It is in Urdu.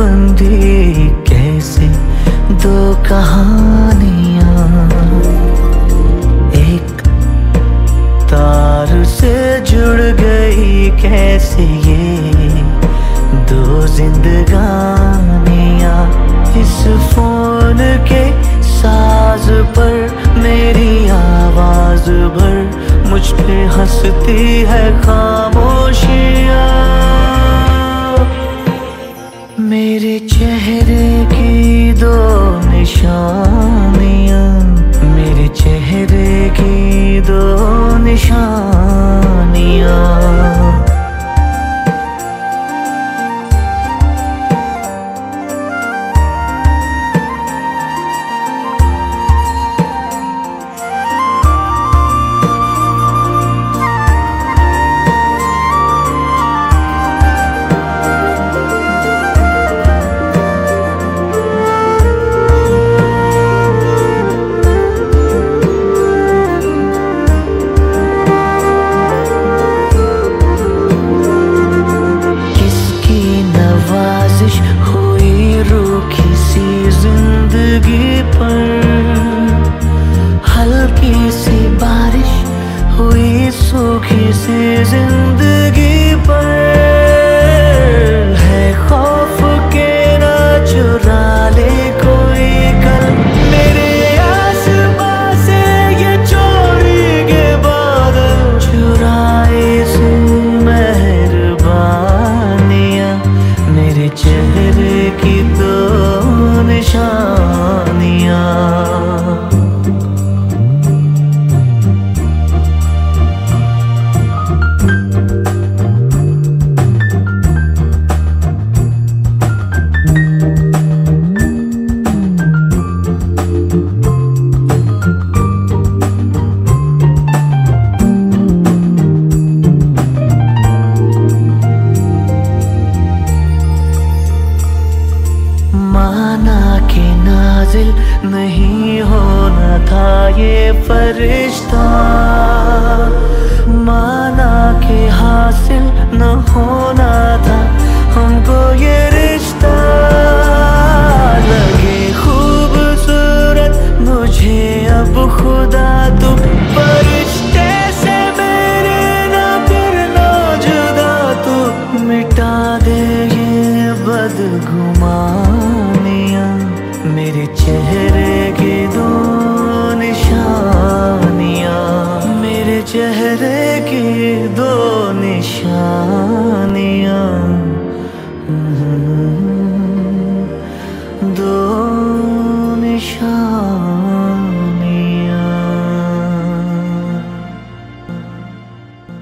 بندی کیسے دو کہانیاں۔ ایک تار سے جڑ گئی کیسے یہ دو زندگانیاں۔ اس فون کے ساز پر میری آواز بھر۔ مجھ پہ ہنستی ہے خاموشیاں میرے چہرے نازل نہیں ہونا تھا یہ فرشتہ۔ مانا کہ حاصل نہ ہونا تھا ہم کو یہ رشتہ۔ لگے خوبصورت مجھے اب خدا چہرے کی دو نشانیاں میرے چہرے کی دو نشان